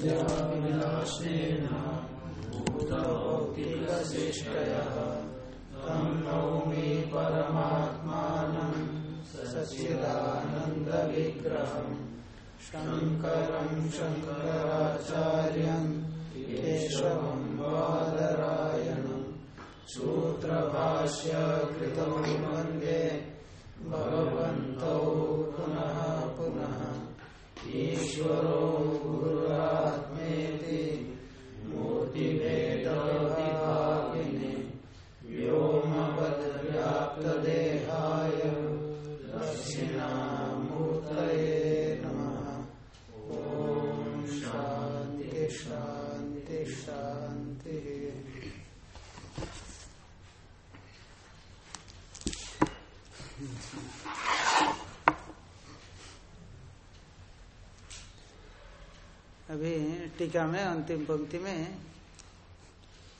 विलासेन भूतभौतिकशिष्टयः तं नौमि परमात्मानं सच्चिदानन्दविग्रहम् शङ्करं शङ्कराचार्यं केशवं बादरायणम् सूत्रभाष्य कृतौ पुनः पुनः। ईश्वरो गुरुरात्मेति मूर्तिभेदविभागिने अभी टीका में अंतिम पंक्ति में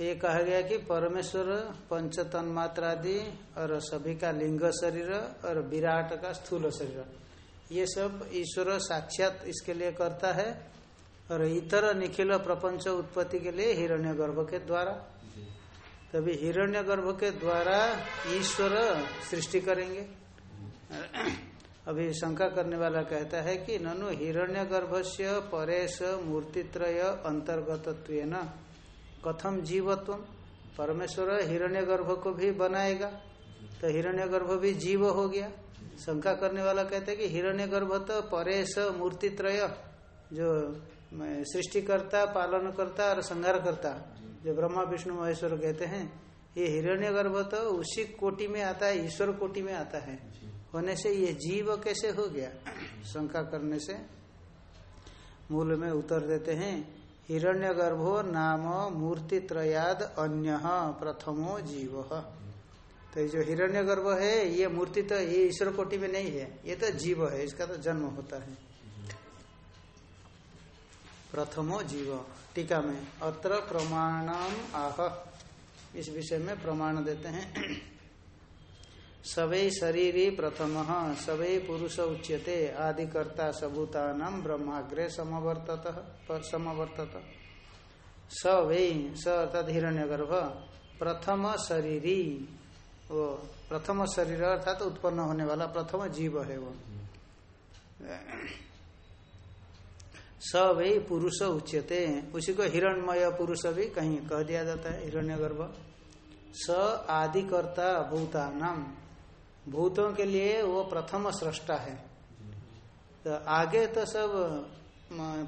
ये कहा गया कि परमेश्वर पंच तन्मात्रादि और सभी का लिंग शरीर और विराट का स्थूल शरीर। ये सब ईश्वर साक्षात इसके लिए करता है और इतर निखिल प्रपंच उत्पत्ति के लिए हिरण्य गर्भ के द्वारा। तभी हिरण्य गर्भ के द्वारा ईश्वर सृष्टि करेंगे। अभी शंका करने वाला कहता है कि ननु हिरण्यगर्भ से परेश मूर्तित्रय अंतर्गत न कथम जीवत्व? परमेश्वर हिरण्य गर्भ को भी बनाएगा तो हिरण्य गर्भ भी जीव हो गया। शंका करने वाला कहते हैं कि हिरण्य गर्भ तो परेश मूर्तित्रय, जो सृष्टि करता पालन करता और संहार करता जो ब्रह्मा, विष्णु, महेश्वर कहते हैं, ये हिरण्य गर्भ तो उसी कोटि में आता है, ईश्वर कोटि में आता है। होने से ये जीव कैसे हो गया? शंका करने से मूल में उत्तर देते हैं, हिरण्यगर्भो नाम मूर्ति त्रयाद अन्य, प्रथमो जीव। तो जो हिरण्यगर्भ है, ये मूर्ति तो ये ईश्वर कोटि में नहीं है, ये तो जीव है, इसका तो जन्म होता है। प्रथमो जीव, टीका में, अत्र प्रमाणम आह। इस विषय में प्रमाण देते हैं। सवै शरीरी प्रथम सवै पुरुष उच्यते, आदिकर्ता सबूतानाम ब्रह्माग्रे समवर्तत, पर समवर्तत। स वै स अर्थात हिरण्यगर्भ, प्रथम शरीरी, वो प्रथम शरीर अर्थात उत्पन्न होने वाला प्रथम जीव है वो। स पुरुष उच्यते, उसी को हिरणमय पुरुष भी कहीं कह दिया जाता है, हिरण्यगर्भ। स आदिकर्ता भूतानाम भूतों के लिए वो प्रथम सृष्टा है। तो आगे तो सब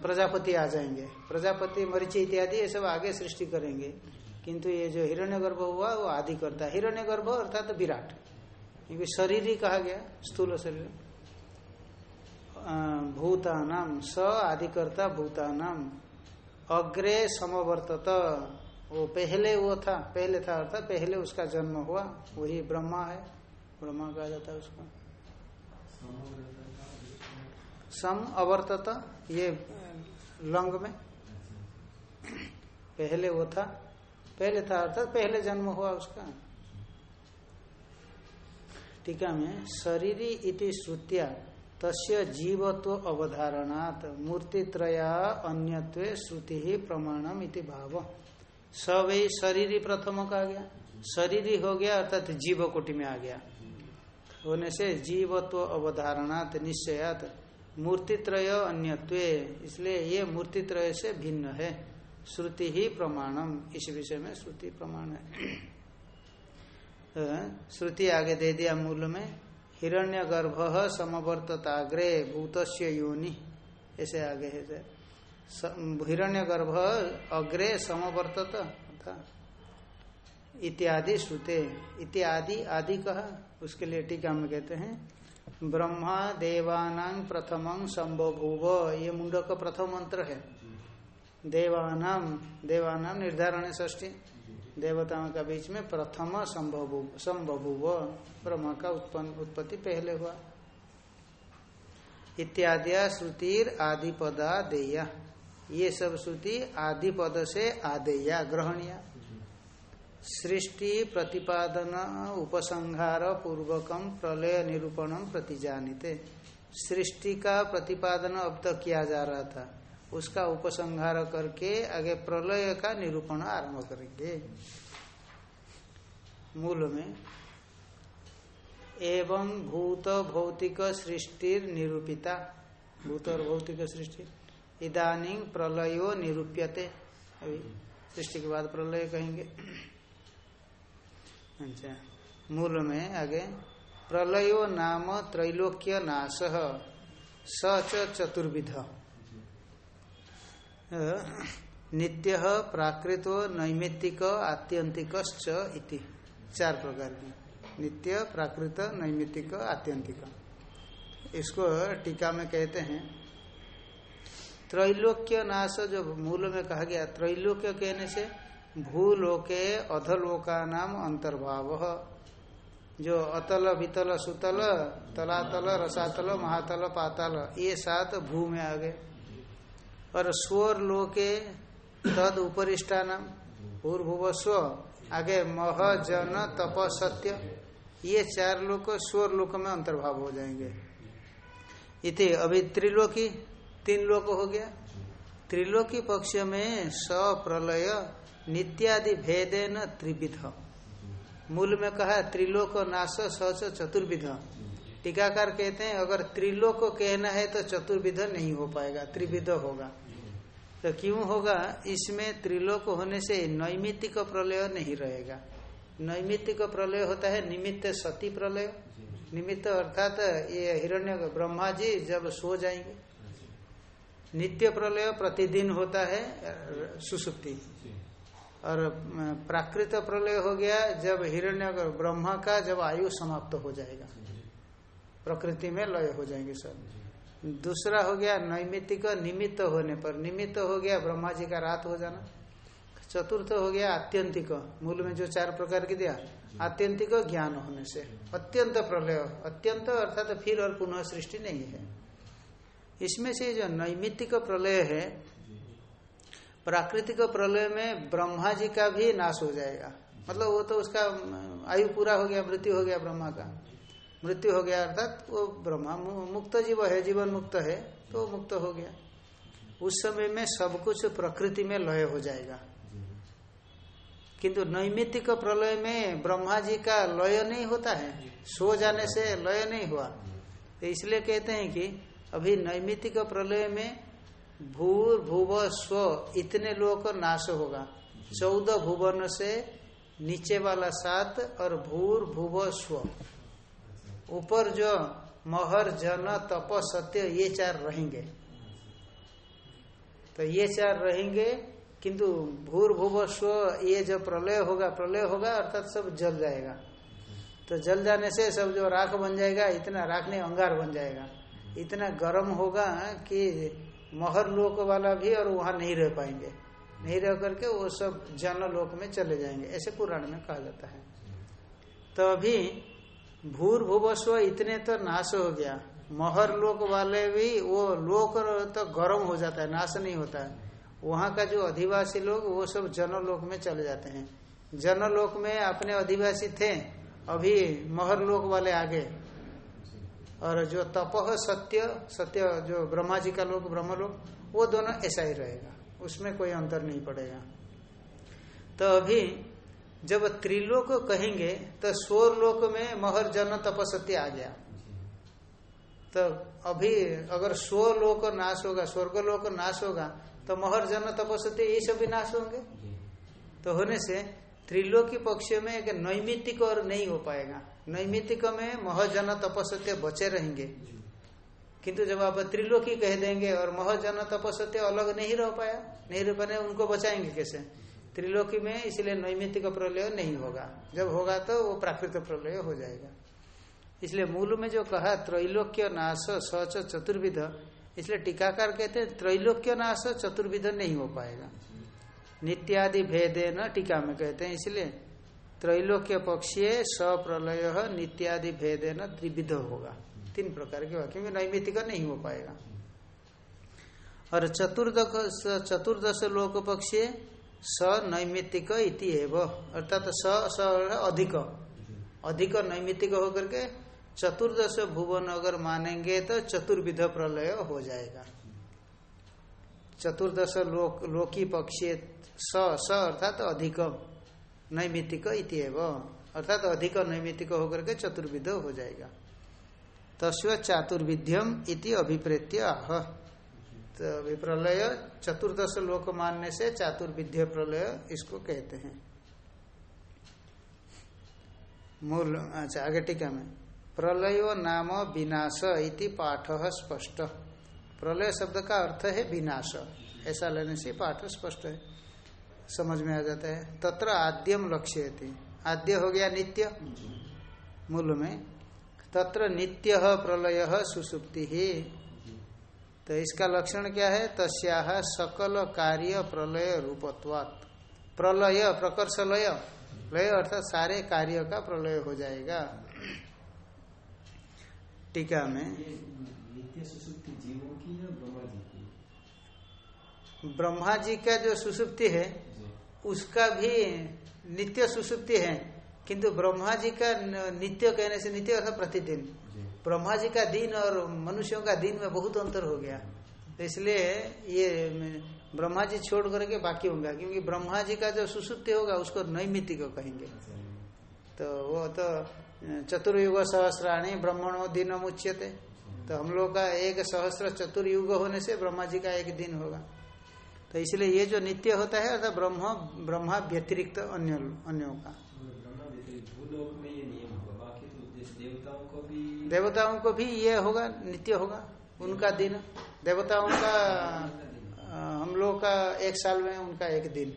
प्रजापति आ जाएँगे। प्रजापति, मरीचि इत्यादि ये सब आगे सृष्टि करेंगे। किंतु ये जो हिरण्यगर्भ हुआ, वो आदि करता है। हिरण्यगर्भ अर्थात तो विराट। क्योंकि शरीर ही कहा गया, स्थूल शरीर। भूतानाम स आदिकर्ता भूतानाम अग्रे समवर्तत। वो पहले वो था, पहले था अर्थात पहले उसका जन्म हुआ, वही ब्रह्मा है। ब्रह्मा कहा जाता है उसको। सम अवर्तत ये लंग में। पहले वो था पहले था अर्थात पहले जन्म हुआ उसका। टीका में शरीरी इति श्रुतिया तस्य जीवत्व अवधारणात मूर्तित्रया अन्यत्वे श्रुति ही प्रमाणम इति भाव। स वही शरीरी प्रथम का गया। शरीरी हो गया अर्थात जीव कोटि में आ गया। होने से जीवत्व अवधारणात निश्चयात। मूर्तित्रय अन्यत्वे। इसलिए ये मूर्तित्रय से भिन्न है। श्रुति ही प्रमाणम। इस विषय में श्रुति प्रमाण है। श्रुति आगे दे दिया मूल में। हिरण्य गर्भ समवर्तताग्रे भूत योनि। ऐसे आगे है। हिरण्य गर्भ अग्रे समवर्तत। इत्यादि श्रुते। इत्यादि आदि कहा, उसके लिए टीका में कहते हैं। ब्रह्मा देवानां प्रथमं संभूव ये मुंडक का प्रथम मंत्र है। देवानाम देवानाम निर्धारण ष्ठी देवताओं का बीच में प्रथम संभव संभव ब्रह्मा का उत्पन्न उत्पत्ति पहले हुआ। इत्यादि श्रुतिर आदि पदा देया। ये सब श्रुति आदि पद से आदेया, ग्रहणिया। सृष्टि प्रतिपादन उपसंहार पूर्वकम प्रलय निरूपणम प्रतिजानिते। सृष्टि का प्रतिपादन अब तक किया जा रहा था। उसका उपसंहार करके आगे प्रलय का निरूपण आरंभ करेंगे। मूल में, एवं भूत भौतिक सृष्टि निरूपिता। भूत और भौतिक सृष्टि। इदानी प्रलयो निरूप्यते। अभी सृष्टि के बाद प्रलय कहेंगे। अच्छा। मूल में आगे, प्रलयो नाम त्रैलोक्य नाश, स चतुर्विध। नित्य प्राकृत नैमित्तिक आत्यंतिक चार प्रकार की। नित्य, प्राकृत, नैमित्तिक आत्यंतिक इसको टीका में कहते हैं। त्रैलोक्य नाश जो मूल में कहा गया, त्रैलोक्य कहने से भूलोके अधलोका नाम अंतर्भाव। जो अतल, वितल, सुतल, तलातल, रसातल, महातल, पाताल, ये सात भू में आ गए। और स्वर लोके तद उपरिष्टा नाम भूर्भुव स्व आगे मह, जन, तप, सत्य, ये चार लोक स्वर लोक में अंतर्भाव हो जाएँगे। इति अभी त्रिलोकी तीन लोक हो गया। त्रिलोकी पक्ष में स प्रलय नित्यादि भेदे न त्रिविध। मूल में कहा, त्रिलोक, नाश सच चतुर्विध। टीकाकार कहते हैं, अगर त्रिलोक कहना है तो चतुर्विध नहीं हो पाएगा, त्रिविध होगा। तो क्यों होगा? इसमें त्रिलोक होने से नैमित्तिक प्रलय नहीं रहेगा। नैमित्तिक प्रलय होता है निमित्त सती प्रलय। निमित्त अर्थात ये हिरण्य ब्रह्मा जी जब सो जाएँगे। नित्य प्रलय प्रतिदिन होता है, सुसुप्ति। और प्राकृत प्रलय हो गया, जब हिरण्य ब्रह्मा का जब आयु समाप्त हो जाएगा। प्रकृति में लय हो जाएँगे सब। दूसरा हो गया नैमित्तिक, निमित्त होने पर। निमित्त हो गया, ब्रह्मा जी का रात हो जाना। चतुर्थ हो गया आत्यंतिक। मूल में जो चार प्रकार की दिया, आत्यंतिक ज्ञान होने से। अत्यंत प्रलय, अत्यंत अर्थात फिर और पुनः सृष्टि नहीं है। इसमें से जो नैमित्तिक प्रलय है प्राकृतिक प्रलय में ब्रह्मा जी का भी नाश हो जाएगा। मतलब वो तो उसका आयु पूरा हो गया, मृत्यु हो गया ब्रह्मा का। मृत्यु हो गया, अर्थात वो ब्रह्मा मुक्त जीव है, जीवन मुक्त है तो मुक्त हो गया। उस समय में सब कुछ प्रकृति में लय हो जाएगा। किंतु नैमित्तिक प्रलय में ब्रह्मा जी का लय नहीं होता है, सो जाने से लय नहीं हुआ। तो इसलिए कहते हैं कि अभी नैमित्तिक प्रलय में भूर भूव स्व, इतने लोगों का नाश होगा। चौदह भुवन से नीचे वाला सात और भूर भूव स्व। ऊपर जो महर, जन, तप, सत्य, ये चार रहेंगे। तो ये चार रहेंगे, किंतु भूर भूव स्व, ये जो प्रलय होगा प्रलय होगा, अर्थात सब जल जाएगा। तो जल जाने से सब जो राख बन जाएगा, इतना राख नहीं, अंगार बन जाएगा। इतना गर्म होगा कि महर लोक वाला भी और वहाँ नहीं रह पाएँगे। नहीं रह करके वो सब जन लोक में चले जाएँगे। ऐसे पुराण में कहा जाता है। तो अभी भूर भूवस्व इतने तो नाश हो गया। महर लोक वाले भी वो लोक तो गर्म हो जाता है, नाश नहीं होता है। वहाँ का जो अधिवासी लोग, वो सब जनलोक में चले जाते हैं। जनलोक में अपने अधिवासी थे, अभी महर लोक वाले आगे। और जो तपह सत्य सत्य जो ब्रह्मा जी का लोक ब्रह्म लोक वो दोनों ऐसा ही रहेगा। उसमें कोई अंतर नहीं पड़ेगा। तो अभी जब त्रिलोक कहेंगे तो स्वर लोक में महर जन तपसत्य आ गया। तो अभी अगर स्वलोक नाश होगा स्वर्ग लोक नाश होगा तो महर जन तपस्या ये सब भी नाश होंगे? तो होने से त्रिलोकी पक्ष में एक नैमित्तिक और नहीं हो पाएगा। नैमित्तिक में महजन तपस्या बचे रहेंगे। किंतु जब आप त्रिलोकी कह देंगे और महजन तपस्या अलग नहीं रह पाया नहीं रह पाने उनको बचाएँगे कैसे? त्रिलोकी में इसलिए नैमित्तिक प्रलय नहीं होगा। जब होगा तो वो प्राकृतिक प्रलय हो जाएगा। इसलिए मूल में जो कहा त्रैलोक्य नाश सच चतुर्विध इसलिए टीकाकार कहते हैं त्रैलोक्य नाश चतुर्विध नहीं हो पाएगा। नित्यादि भेदे न टीका में कहते हैं इसलिए त्रैलोक्य पक्षीय सप्रलय नित्यादि भेदे न त्रिविध होगा। तीन प्रकार के क्योंकि नैमित्तिक नहीं हो पाएगा। और चतुर्दश चतुर्दश लोक पक्षीय स नैमित्तिक इति अर्थात स स अधिक। अधिक नैमित्तिक होकर के चतुर्दश भुवन अगर मानेंगे तो चतुर्विध प्रलय हो जाएगा। चतुर्दश लोक, लोकी पक्षी स स अर्थात अधिक नैमितिक इतिव अर्थात अधिक नैमितिक होकर के चतुर्विध हो जाएगा। तस्व चातुर्विध्यम इति अभिप्रेत्य आह तो विप्रलय चतुर्दश लोक मानने से चातुर्विध्य प्रलय इसको कहते हैं। मूल अच्छा आगे टीका में। प्रलय नाम विनाश इति पाठ स्पष्ट। प्रलय शब्द का अर्थ है विनाश। ऐसा लेने से पाठ स्पष्ट है। समझ में आ जाता है। तत्र आद्यम लक्ष्य आद्य हो गया नित्य। मूल में तत्र नित्य प्रलय सुसुप्ति। ही तो इसका लक्षण क्या है? तस्या सकल कार्य प्रलय रूपत्वात्। प्रलय प्रकर्ष लय लय अर्थात सारे कार्य का प्रलय हो जाएगा। टीका में नित्य जीवों की या ब्रह्मा जी की? ब्रह्मा जी का जो सुसुप्ति है उसका भी नित्य सुसुप्ति है। किंतु ब्रह्मा जी का नित्य कहने से नित्य अर्थात प्रतिदिन। ब्रह्मा जी का दिन और मनुष्यों का दिन में बहुत अंतर हो गया। तो इसलिए ये ब्रह्मा जी छोड़ करके बाकी होगा क्योंकि ब्रह्मा जी का जो सुसुप्ति होगा उसको नैमित्तिक कहेंगे। तो वो तो चतुर्युग सहस्राणी ब्रह्मणो दिन उच्यते तो हम लोग का एक सहस्र चतुर्युग होने से ब्रह्मा जी का एक दिन होगा। तो इसलिए ये जो नित्य होता है, अर्थात ब्रह्म, ब्रह्मा व्यतिरिक्त अन्य, अन्यों का। देवताओं को भी ये होगा, नित्य होगा, उनका दिन। देवताओं का हम लोग का एक साल में उनका एक दिन।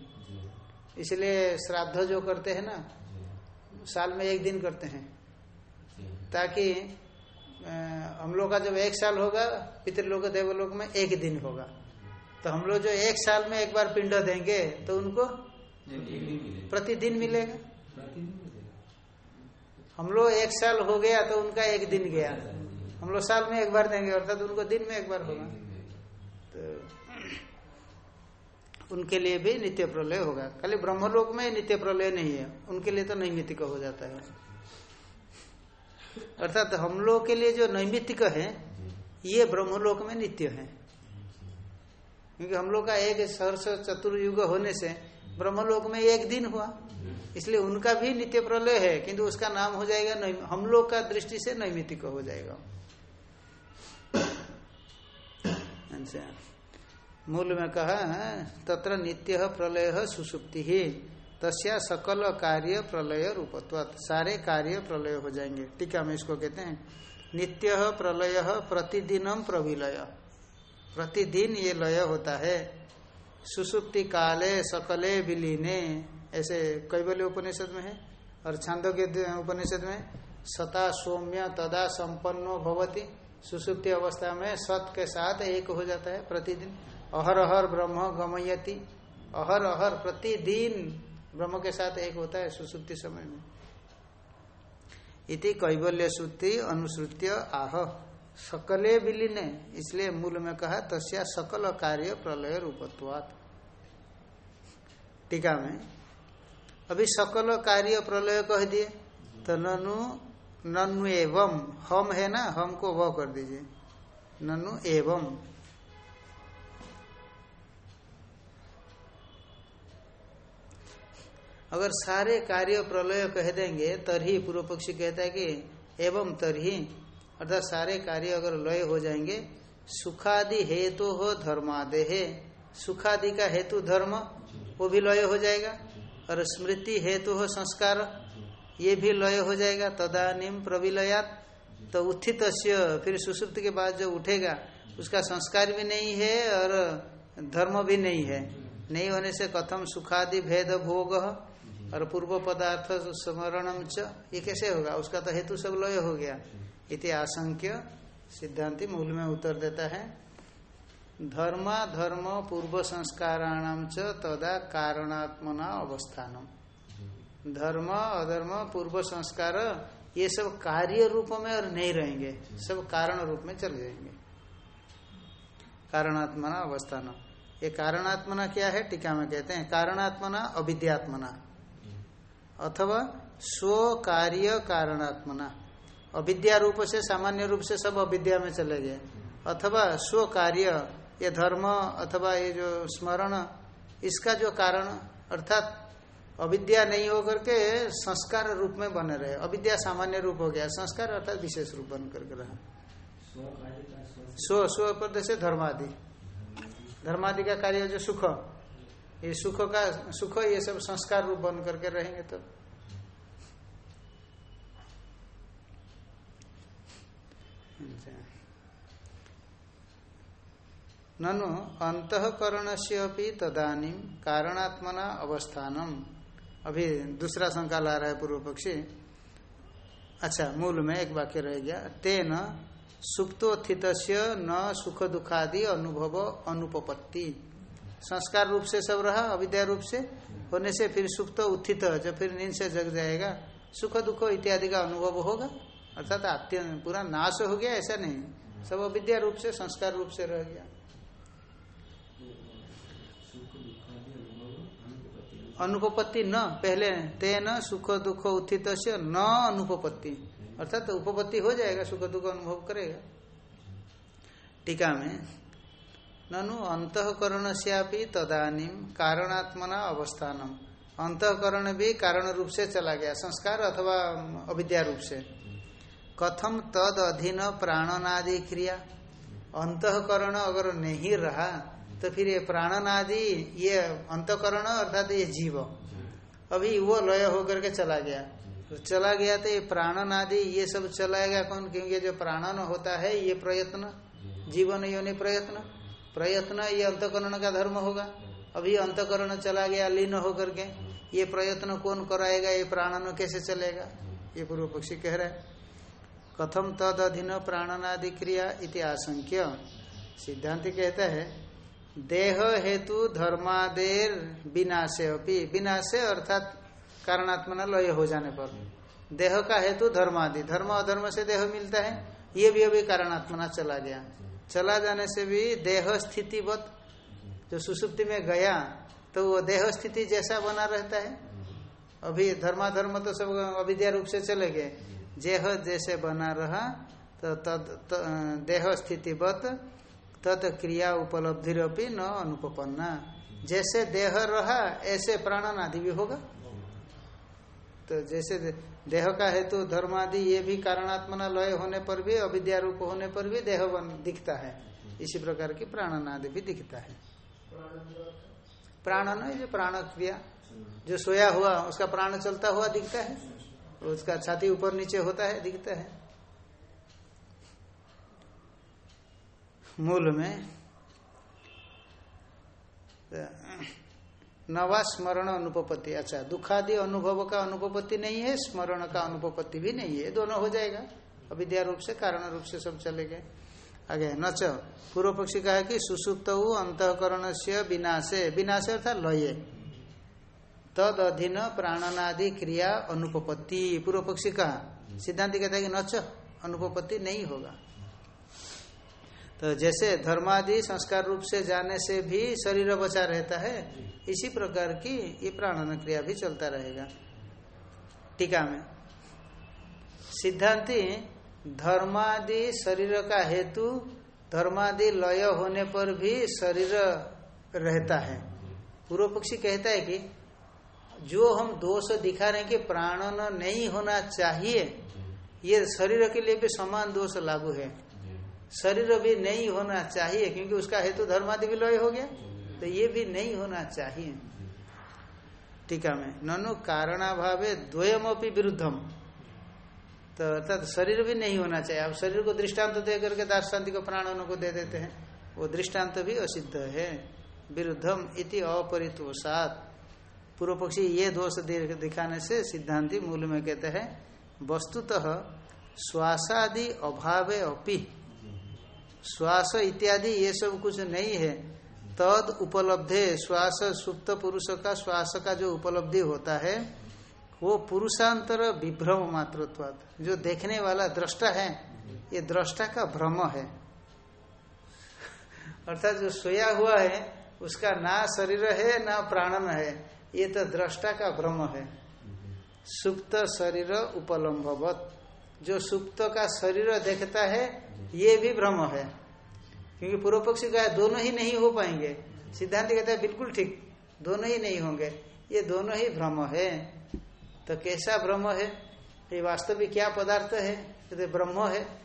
इसलिए श्राद्ध जो करते हैं ना, साल में एक दिन करते हैं। ताकि हम लोग का जब एक साल होगा, पितृलोक, देवलोक में एक दिन होगा। तो हम लोग जो एक साल में एक बार पिंड देंगे तो उनको प्रतिदिन मिलेगा? हम लोग एक साल हो गया तो उनका एक दिन गया। हम लोग साल में एक बार देंगे अर्थात तो उनको दिन में एक बार होगा। तो उनके लिए भी नित्य प्रलय होगा। खाली ब्रह्मलोक में नित्य प्रलय नहीं है। उनके लिए तो नैमित्तिक हो जाता है। अर्थात हम लोग के लिए जो नैमित्तिक है ये ब्रह्मलोक में नित्य है। क्योंकि हम लोग का एक सहर्ष चतुर्युग होने से ब्रह्मलोक में एक दिन हुआ। इसलिए उनका भी नित्य प्रलय है, किंतु उसका नाम हो जाएगा हम लोग का दृष्टि से नैमित्तिक हो जाएगा। मूल में कहा, तत्र नित्य प्रलय सुसुप्ति ही, तस्या सकल कार्य प्रलय रूपत्वात्। सारे कार्य प्रलय हो जाएँगे। टीका में इसको कहते हैं। नित्य प्रलय प्रतिदिनम प्रविलय। प्रतिदिन ये लय होता है। सुसुप्ति काले सकले विलीने। ऐसे कैबल्य उपनिषद में है और छांदोग्य उपनिषद में सता सौम्य तदा संपन्नो भवती। सुसुप्ति अवस्था में सत के साथ एक हो जाता है प्रतिदिन। अहर अहर ब्रह्म गमयति। अहर अहर प्रतिदिन ब्रह्म के साथ एक होता है सुसुप्ति समय में। इति कैबल्य श्रुति अनुश्रुत्य आह। सकले विलीन इसलिए मूल में कहा, तस्या सकल कार्य प्रलय रूपत्वात। टीका में, अभी सकल कार्य प्रलय कह दिए तो ननु ननु एवं, हम है ना हम को वह कर दीजिए। ननु एवं। अगर सारे कार्य प्रलय कह देंगे तभी पूर्व पक्षी कहता है कि एवं तरही अर्थात सारे कार्य अगर लय हो जाएँगे, सुखादि हेतु तो हो धर्मादे है सुखादि का हेतु धर्म, वो भी लय हो जाएगा। और स्मृति हेतु हो संस्कार, ये भी लय हो जाएगा। तदानिम प्रविलयात। तो उत्थित फिर सुसुप्त के बाद जो उठेगा, उसका संस्कार भी नहीं है और धर्म भी नहीं है। नहीं होने से कथम सुखादि भेद भोग। और पूर्व पदार्थ स्मरणम च, ये कैसे होगा? उसका तो हेतु सब लय हो गया। इति आशंक्य सिद्धांति मूल में उत्तर देता है। धर्मा, धर्म पूर्व संस्काराणाम च तदा कारणात्मना अवस्थानम धर्म, अधर्म, पूर्व संस्कार, ये सब कार्य रूप में और नहीं रहेंगे। सब कारण रूप में चले जाएँगे। कारणात्मना अवस्थान। ये कारणात्मना क्या है? टीका में कहते हैं, कारणात्मना अविद्यात्मना। अथवा स्व कार्य कारणात्मना अविद्या रूप से सामान्य रूप से सब अविद्या में चले गए। अथवा स्व कार्य ये धर्म अथवा ये जो स्मरण इसका जो कारण अर्थात अविद्या नहीं होकर के संस्कार रूप में बने रहे। अविद्या सामान्य रूप हो गया संस्कार अर्थात विशेष रूप बन करके रहा। स्व स्व स्व स्व पद से धर्मादि। धर्मादि का कार्य जो सुख। ये सुख का, सुख ये सब संस्कार रूप बन करके रहेंगे तो ननु अंतकरण से अभी तदानी कारणात्मना अवस्थानम अभी दूसरा शंका ला रहा है पूर्व पक्षी। अच्छा मूल में एक वाक्य रह गया। तेन सुप्तोत्थित न सुख दुखादि अनुभव अनुपपत्ति। संस्कार रूप से सब रहा, अविद्या रूप से। होने से फिर सुप्त उत्थित, जब फिर नींद से जग जाएगा, सुख दुख इत्यादि का अनुभव होगा। अर्थात अत्यंत पूरा नाश हो गया, ऐसा नहीं। सब अविद्या रूप से, संस्कार रूप से रह गया। अनुपपत्ति न, पहले तेन सुख दुख उत्थित न अनुपपत्ति। अर्थात तो उपपत्ति हो जाएगा, सुख दुख अनुभव करेगा। टीका में ननु अंतकरण से तदानी कारणात्मना अवस्थानम अंतकरण भी कारण रूप से चला गया, संस्कार अथवा अविद्या रूप से। कथम तद अधीन प्राणनादि क्रिया। अंतकरण अगर नहीं रहा तो फिर ये प्राणनादि, ये अंतकरण अर्थात ये जीव। अभी वो लय होकर के चला गया। तो चला गया तो ये प्राणनादि, ये सब चलाएगा कौन? क्योंकि जो प्राणन होता है, ये प्रयत्न। जीवन योनि प्रयत्न। प्रयत्न ये अंतकरण का धर्म होगा। अभी अंतकरण चला गया, लीन होकर के। ये प्रयत्न कौन कराएगा, ये प्राणन कैसे चलेगा? ये पूर्व पक्षी कह रहा है। कथम तद अधीन प्राणनादि क्रिया इति आशंक्य। सिद्धांत कहता है, देह हेतु धर्मादेर विनाशे अपनी विनाशे अर्थात कारणात्मना लय हो जाने पर। देह का हेतु धर्मादि। धर्म अधर्म से देह मिलता है। ये भी अभी कारणात्मना चला गया। चला जाने से भी देह स्थितिवत जो सुसुप्ति में गया तो वो देह स्थिति जैसा बना रहता है। अभी धर्माधर्म तो सब अविद्या रूप से चले गए। जेह जैसे बना रहा तो तद त, देह स्थितिवत तत् क्रिया उपलब्धि न अनुपन्ना जैसे देह रहा ऐसे प्राणन आदि भी होगा। तो जैसे देह का हेतु धर्म आदि ये भी कारणात्मना लय होने पर भी, अविद्या रूप होने पर भी देह बन, दिखता है। इसी प्रकार की प्राणन आदि भी दिखता है। प्राणन जो प्राण क्रिया। जो सोया हुआ, उसका प्राण चलता हुआ दिखता है। उसका छाती ऊपर नीचे होता है, दिखता है। मूल में नवा स्मरण अनुपपत्ति। अच्छा दुखादि अनुभव का अनुपपत्ति नहीं है, स्मरण का अनुपपत्ति भी नहीं है, दोनों हो जाएगा। अविद्या रूप से, कारण रूप से सब चले गए। आगे नच पूर्व पक्षी कहा कि सुसुप्त अंतकरण से विनाशे। विनाश अर्थात लये। तद अधीन प्राणनादि क्रिया अनुपपत्ति। पूर्व पक्षी कहा। सिद्धांत कहता है कि नच अनुपपत्ति नहीं होगा। तो जैसे धर्मादि संस्कार रूप से जाने से भी शरीर बचा रहता है, इसी प्रकार की ये प्राणन क्रिया भी चलता रहेगा। टीका में। सिद्धांति, धर्मादि शरीर का हेतु धर्मादि लय होने पर भी शरीर रहता है। पूर्व पक्षी कहता है कि जो हम दोष दिखा रहे हैं कि प्राणन नहीं होना चाहिए, ये शरीर के लिए भी समान दोष लागू है। शरीर भी नहीं होना चाहिए, क्योंकि उसका हेतु धर्मादि लय हो गया। तो ये भी नहीं होना चाहिए। टीका में ननु कारणाभावे द्वयमपि विरुद्धम। तो अर्थात शरीर भी नहीं होना चाहिए। अब शरीर को दृष्टांत दे करके दार्शांतिक प्राणों को दे देते हैं। वो दृष्टांत भी असिद्ध है। विरुद्धम इति अपरितोषात पूर्व पक्षी ये दोष दिखाने से सिद्धांति मूल में कहते हैं, वस्तुतः श्वासादि अभावे अपि। श्वास इत्यादि ये सब कुछ नहीं है। तद उपलब्धे, श्वास सुप्त पुरुष का, श्वास का जो उपलब्धि होता है, वो पुरुषांतर विभ्रम मात्रत्वाद जो देखने वाला दृष्टा है, ये दृष्टा का भ्रम है। अर्थात जो सोया हुआ है, उसका ना शरीर है, ना प्राणन है, ये तो दृष्टा का भ्रम है। सुप्त शरीर उपलम्भवत जो सुप्त का शरीर देखता है ये भी भ्रम है। क्योंकि पूर्व पक्षी का दोनों ही नहीं हो पाएँगे। सिद्धांत कहता है, बिल्कुल ठीक, दोनों ही नहीं होंगे। ये दोनों ही भ्रम है। तो कैसा भ्रम है? ये वास्तविक क्या पदार्थ है? कहते ब्रह्म है।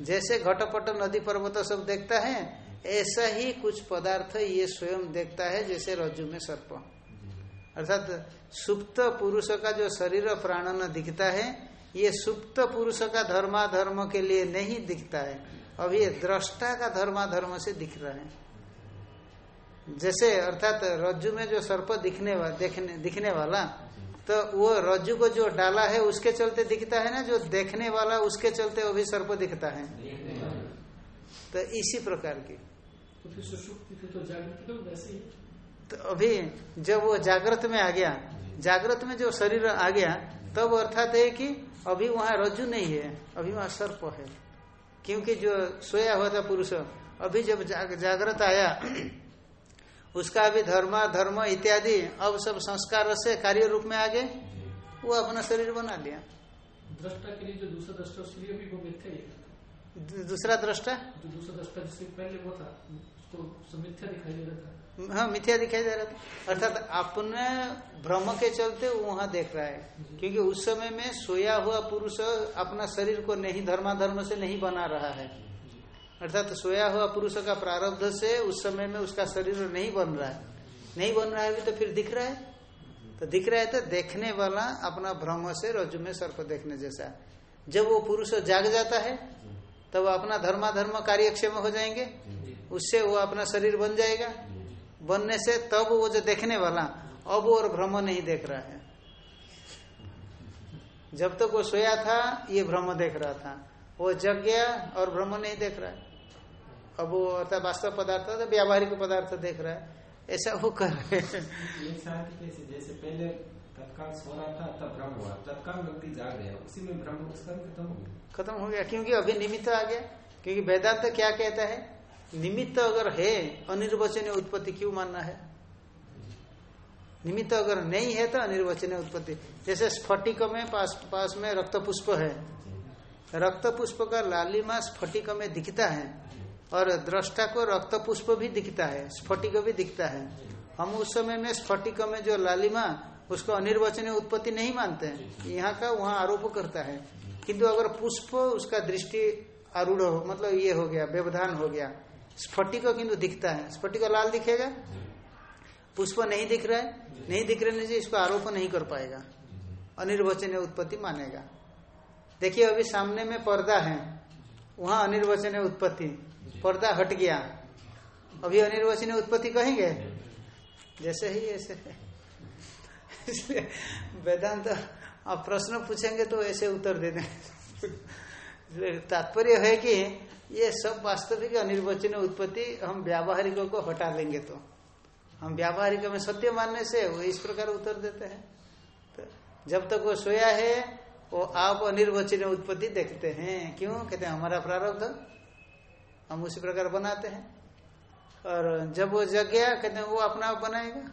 जैसे घटपट नदी पर्वत सब देखता है, ऐसा ही कुछ पदार्थ ये स्वयं देखता है, जैसे रज्जु में सर्प। अर्थात सुप्त पुरुष का जो शरीर प्राणन दिखता है ये सुप्त पुरुष का धर्माधर्म के लिए नहीं दिखता है। अभी ये दृष्टा का धर्माधर्म से दिख रहा है। जैसे अर्थात रज्जु में जो सर्प दिखने वा, देखने दिखने वाला तो वो रज्जु को जो डाला है उसके चलते दिखता है ना? जो देखने वाला उसके चलते वो भी सर्प दिखता है। तो इसी प्रकार की। तो तो तो तो अभी जब वो जागृत में आ गया जागृत में जो शरीर आ गया तब तो अर्थात है कि अभी वहाँ रज्जु नहीं है अभी वहाँ सर्प है। क्योंकि जो सोया हुआ था पुरुष अभी जब जाग, जागृत आया उसका अभी धर्म धर्म इत्यादि अब सब संस्कार से कार्य रूप में आ गए वो अपना शरीर बना लिया। दृष्टा के लिए जो दूसरा दृष्टा उसके लिए भी वो मिथ्या था। दूसरा दृष्टा? जो दूसरा दृष्टा जिससे पहले वो था उसको मिथ्या दिखाई दे रहा था। हाँ मिथ्या दिखाई दे रहा था। अर्थात अपने भ्रम के चलते वहाँ देख रहा है। क्योंकि उस समय में सोया हुआ पुरुष अपना शरीर को नहीं, धर्माधर्म से नहीं बना रहा है। अर्थात सोया हुआ पुरुष का प्रारब्ध से उस समय में उसका शरीर नहीं बन रहा है। नहीं बन रहा है भी तो फिर दिख रहा है। तो दिख रहा है तो देखने वाला अपना भ्रम से रज्जु में सर्प देखने जैसा। जब वो पुरुष जाग जाता है, तब वो अपना धर्माधर्म कार्यक्षम हो जाएँगे। उससे वो अपना शरीर बन जाएगा। बनने से तब वो जो देखने वाला अब और भ्रम नहीं देख रहा है। जब तक तो वो सोया था ये भ्रम देख रहा था। वो जग गया और भ्रम नहीं देख रहा है। अब वो अर्थात वास्तव पदार्थ तो व्यावहारिक पदार्थ देख रहा है। ऐसा वो कर रहे हैं। जैसे पहले तत्काल सो रहा था तब भ्रम हुआ। तत्काल व्यक्ति जाग गया। उसी में भ्रम उसका खत्म हो गया। खत्म हो गया क्योंकि अभी निमित्त आ गया। क्योंकि वेदांत क्या कहता है? निमित्त अगर है, अनिर्वचनीय उत्पत्ति क्यों मानना है? निमित्त अगर नहीं है तो अनिर्वचनीय उत्पत्ति। जैसे स्फटिक में पास पास में रक्त पुष्प है। रक्त पुष्प का लालिमा स्फटिक में दिखता है और दृष्टा को रक्त पुष्प भी दिखता है, स्फटिक भी दिखता है। हम उस समय में स्फटिक में जो लालिमा उसको अनिर्वचनीय उत्पत्ति नहीं मानते हैं। यहाँ का वहाँ आरोप करता है। किंतु अगर पुष्प उसका दृष्टि आरूढ़ मतलब ये हो गया, व्यवधान हो गया स्फटिक किंतु दिखता है। स्फटिक लाल दिखेगा? पुष्प नहीं दिख रहा है? नहीं दिख रहे से इसको आरोप नहीं कर पाएगा। अनिर्वचनीय उत्पत्ति मानेगा। देखिए, अभी सामने में पर्दा है। वहाँ अनिर्वचनीय उत्पत्ति। पर्दा हट गया। अभी अनिर्वचनीय उत्पत्ति कहेंगे? जैसे ही ऐसे। है वेदांत, आप प्रश्न पूछेंगे तो ऐसे उत्तर दे दें। तात्पर्य है कि ये सब वास्तविक अनिर्वचनीय उत्पत्ति हम व्यावहारिकों को हटा लेंगे तो। हम व्यावहारिकों में सत्य मानने से वो इस प्रकार उत्तर देते हैं। तो जब तक वो सोया है, वो आप अनिर्वचनीय उत्पत्ति देखते हैं। क्यों? कहते हैं, हमारा प्रारब्ध, हम उसी प्रकार बनाते हैं। और जब वो जग गया, कहते हैं, वो अपना आप बनाएगा।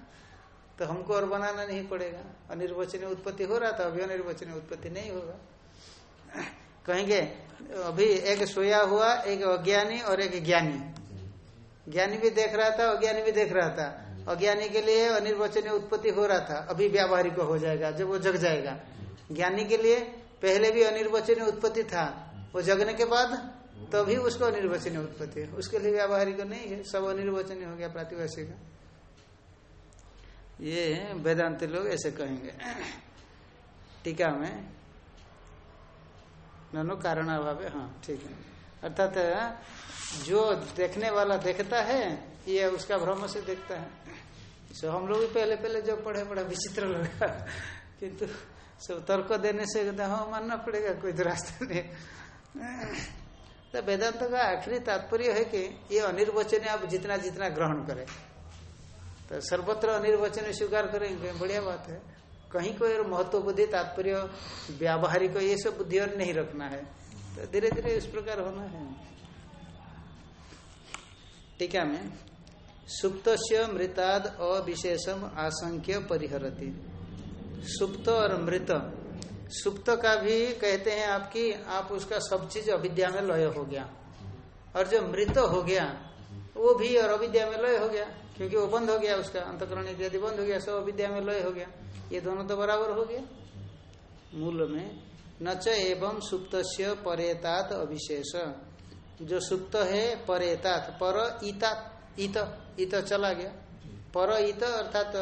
तो हमको और बनाना नहीं पड़ेगा। अनिर्वचनीय उत्पत्ति हो रहा था, अभी अनिर्वचनीय उत्पत्ति नहीं होगा। कहेंगे अभी एक सोया हुआ, एक अज्ञानी और एक ज्ञानी। ज्ञानी भी देख रहा था, अज्ञानी भी देख रहा था। अज्ञानी के लिए अनिर्वचनीय उत्पत्ति हो रहा था। अभी व्यावहारिक हो जाएगा, जब वो जग जाएगा। ज्ञानी के लिए पहले भी अनिर्वचनीय उत्पत्ति था। वो जगने के बाद तभी तो उसको अनिर्वचनीय उत्पत्ति। है उसके लिए व्यावहारिक नहीं है, सब अनिर्वचनीय हो गया प्रातिभाषिक। ये वेदांत लोग ऐसे कहेंगे। टीका में ननो कारण अभाव हाँ ठीक है। अर्थात, जो देखने वाला देखता है, ये उसका भ्रम से देखता है। सो हम लोग भी पहले पहले जो पढ़े, बड़ा विचित्र लगा। किंतु सब तर्क देने से हाँ मानना पड़ेगा, कोई तो रास्ता नहीं। तो वेदांत का आखिरी तात्पर्य है कि ये अनिर्वचन आप जितना जितना ग्रहण करें। तो सर्वत्र अनिर्वचन स्वीकार करेंगे, बढ़िया बात है। कहीं कोई और महत्व बुद्धि, तात्पर्य, व्यावहारिक ये सब बुद्धि और नहीं रखना है तो धीरे धीरे इस प्रकार होना है। टीका में। सुप्त मृताद अविशेषम आशंक्य परिहरती। सुप्त और मृत। सुप्त का भी कहते हैं आपकी आप उसका सब चीज़ अविद्या में लय हो गया। और जो मृत हो गया, वो भी और अविद्या में लय हो गया, क्योंकि वो बंद हो गया उसका, अंतकरण इत्यादि बंद हो गया, सब अविद्या में लय हो गया। ये दोनों तो बराबर हो गया। मूल में न एवं सुप्त परेतात अविशेष। जो सुप्त है परेतात पर ईतात इत इत चला गया। पर इत अर्थात तो,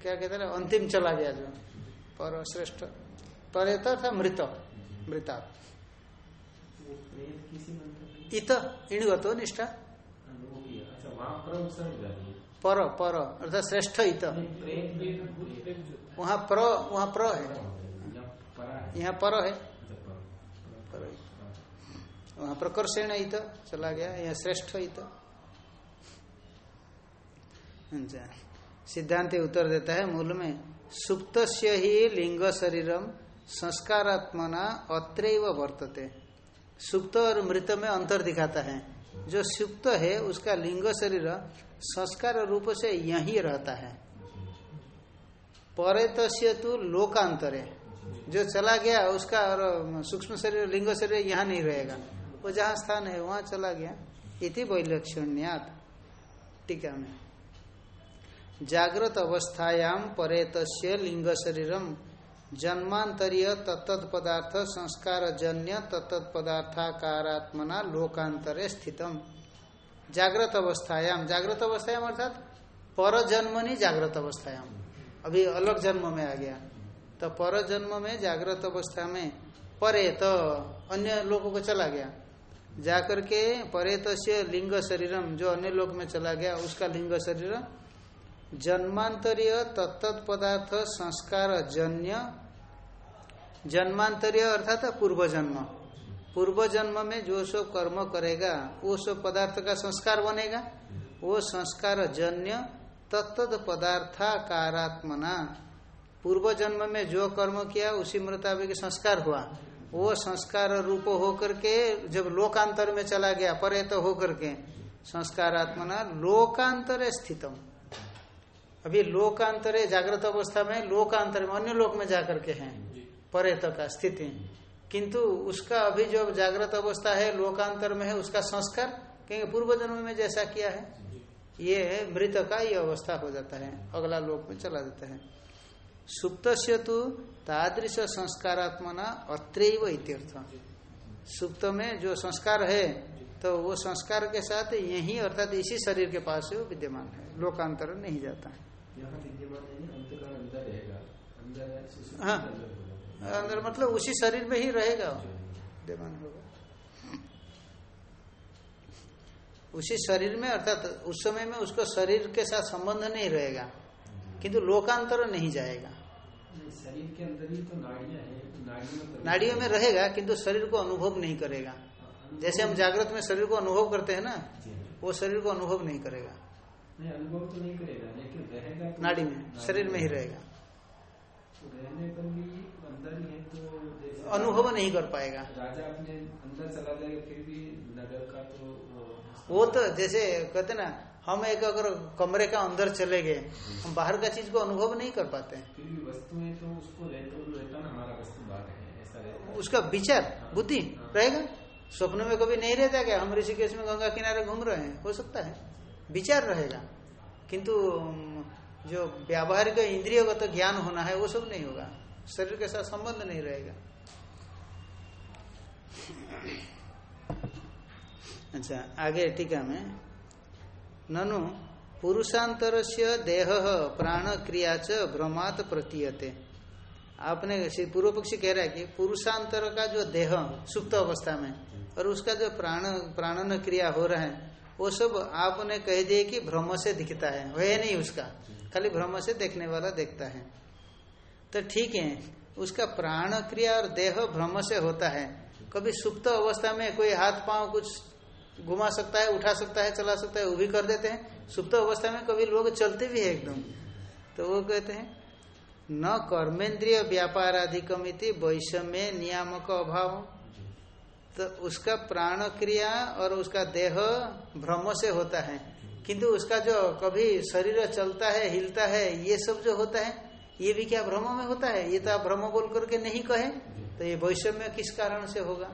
क्या कहते हैं अंतिम चला गया जो पर श्रेष्ठ। परेत अर्थात मृत मृता। इत इणगतो निष्ठा। वहाँ पर पर अर्थात श्रेष्ठ इत जो वहाँ प्र वहाँ प्र है। यहाँ पर है। वहाँ प्रकर्षण इत चला गया यहाँ श्रेष्ठ इत अच्छा। सिद्धांत उत्तर देता है मूल में सुप्त ही लिंग शरीरम संस्कारात्मना अत्रैव वर्तते। सुप्त और मृत में अंतर दिखाता है। जो सुप्त है उसका लिंग शरीर संस्कार रूप से यही रहता है। परेतस्य तो लोकांतरे। जो चला गया, उसका और सूक्ष्म शरीर, लिंग शरीर यहाँ नहीं रहेगा। वो जहाँ स्थान है, वहाँ चला गया। इति वैलक्षण्यात। टीका में जागृत अवस्थायाम परेतस्य लिंग शरीरम जन्मांतरीय तत्त पदार्थ संस्कार जन्य तत्त पदार्थाकारात्मना लोकांतरे स्थितम। जागृत अवस्थायाम। जागृत अवस्थायाम अर्थात पर जन्मनी जागृत अवस्थायाम। अभी अलग जन्म में आ गया। तो पर जन्म में जागृत अवस्था में परे तो अन्य लोगों को चला गया। जाकर के परेत से लिंग शरीरम, जो अन्य लोक में चला गया, उसका लिंग शरीर जन्मांतरीय तत्त पदार्थ संस्कार जन्य। जन्मांतरीय अर्थात पूर्व जन्म पूर्व जन्म में जो सब कर्म करेगा वो सब पदार्थ का संस्कार बनेगा। वो संस्कार जन्य तत्त पदार्थाकारात्मना। पूर्व जन्म में जो कर्म किया उसी मुताबिक संस्कार हुआ। वो संस्कार रूप होकर के जब लोकांतर में चला गया परे तो होकर के संस्कारात्मना लोकांतर स्थितम। अभी लोकांतरे जागृत अवस्था में लोकांतर में अन्य लोक में जाकर के हैं परेत का स्थिति। किंतु उसका अभी जो जागृत अवस्था है लोकांतर में है उसका संस्कार क्योंकि पूर्व जन्म में जैसा किया है ये मृत का ये अवस्था हो जाता है अगला लोक में चला जाता है। सुप्त से तो तादृश संस्कारात्मना अत्रैव इत्यर्थ। सुप्त में जो संस्कार है तो वो संस्कार के साथ यही अर्थात इसी शरीर के पास वो विद्यमान है लोकांतर नहीं जाता। है है, अंदर मतलब उसी शरीर में ही रहेगा। वो, विद्यमान होगा। उसी शरीर में अर्थात उस समय में उसको शरीर के साथ संबंध नहीं रहेगा किंतु लोकांतर नहीं जाएगा। शरीर के अंदर ही तो नाड़ियाँ हैं तो नाड़ियों में प्रवेश- नाड़ियों में रहेगा किंतु शरीर को अनुभव नहीं करेगा। जैसे हम जागृत में शरीर को अनुभव करते हैं ना। वो शरीर को अनुभव नहीं करेगा। नहीं अनुभव तो नहीं करेगा लेकिन रहेगा तो- नाड़ी में शरीर में ही रहेगा। तो रहने पर भी अंदर है तो अनुभव नहीं कर पाएगा। राजा अपने अंदर चला जाएगा फिर भी नगर का तो वो- तो जैसे कहते ना हम एक अगर कमरे का अंदर चले गए हम बाहर का चीज़ को अनुभव नहीं कर पाते। हैं फिर भी वस्तु है तो उसको रहता ना हमारा वस्तु बाहर है ऐसा उसका विचार बुद्धि रहेगा। स्वप्न में कभी नहीं रहता क्या? हम ऋषिकेश में गंगा किनारे घूम रहे हैं हो सकता है। विचार रहेगा। किंतु जो व्यावहारिक इंद्रियगत ज्ञान होना है वो सब नहीं होगा। शरीर के साथ संबंध नहीं रहेगा। अच्छा आगे टीका में, ननु पुरुषांतर से देह प्राण क्रिया च भ्रमात प्रतीयते। आपने पूर्व पक्षी कह रहा है कि पुरुषांतर का जो देह सुप्त अवस्था में और उसका जो प्राण, प्राणन क्रिया हो रहा है, वो सब आपने कह दिए कि भ्रम से दिखता है। वह नहीं उसका, खाली भ्रम से देखने वाला देखता है। तो ठीक है, उसका प्राण क्रिया और देह भ्रम से होता है। कभी सुप्त अवस्था में कोई हाथ पाँव कुछ घुमा सकता है, उठा सकता है, चला सकता है, वो भी कर देते हैं। सुप्त अवस्था में कभी लोग चलते भी है एकदम। तो वो कहते हैं, न कर्मेंद्रिय व्यापाराधिकमिति वैषम्य नियामक अभाव। तो उसका प्राण क्रिया और उसका देह भ्रम से होता है। किंतु उसका जो कभी शरीर चलता है, हिलता है, ये सब जो होता है ये भी क्या भ्रम में होता है? ये तो आप भ्रम बोल करके नहीं कहे तो ये वैषम्य किस कारण से होगा?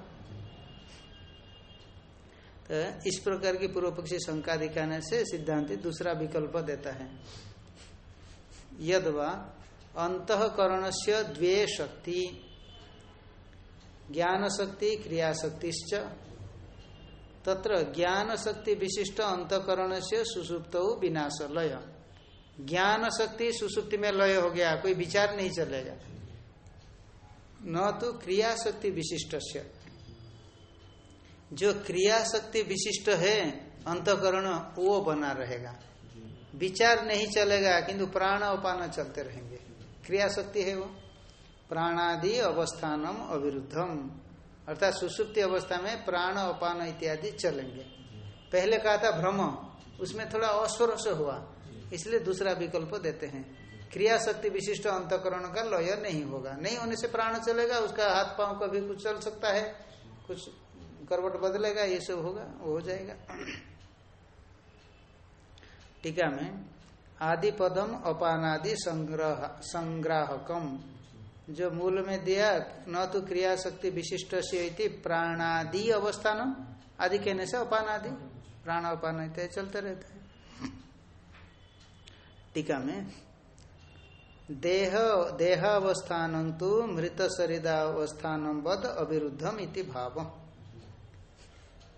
तो इस प्रकार की पूर्व पक्षी शंका दिखाने से सिद्धांति दूसरा विकल्प देता है। यदवा अंतकरण से द्वे शक्ति ज्ञान शक्ति क्रिया शक्ति तत्र ज्ञान शक्ति विशिष्ट अंतकरण से सुसुप्त विनाश लय ज्ञान शक्ति सुसुप्ति में लय हो गया, कोई विचार नहीं चलेगा न तो क्रिया शक्ति विशिष्ट जो क्रिया शक्ति विशिष्ट है, अंतकरण वो बना रहेगा। विचार नहीं चलेगा, किंतु प्राण अपान चलते रहेंगे। क्रिया शक्ति है वो। प्राणादि अवस्थानम अविरुद्धम। अर्थात सुसुप्ति अवस्था में प्राण अपान इत्यादि चलेंगे। पहले कहा था भ्रम, उसमें थोड़ा अस्वर से हुआ। इसलिए दूसरा विकल्प देते हैं। क्रिया शक्ति विशिष्ट अंतकरण का लय नहीं होगा। नहीं होने से प्राण चलेगा, उसका हाथ पाँव कभी कुछ चल सकता है। कुछ करवट बदलेगा, ये सब होगा, वो हो जाएगा। टीका में, आदि पदम अपानादि संग्रह, संग्राहकम, जो मूल में दिया, न तो क्रिया शक्ति विशिष्ट से प्राणादि अवस्थान आदि कहने से अपान आदि प्राण अपान चलते रहते टीका में, देह, देहावस्थान तो मृत शरीरावस्थान बद अविरुद्धम इति भाव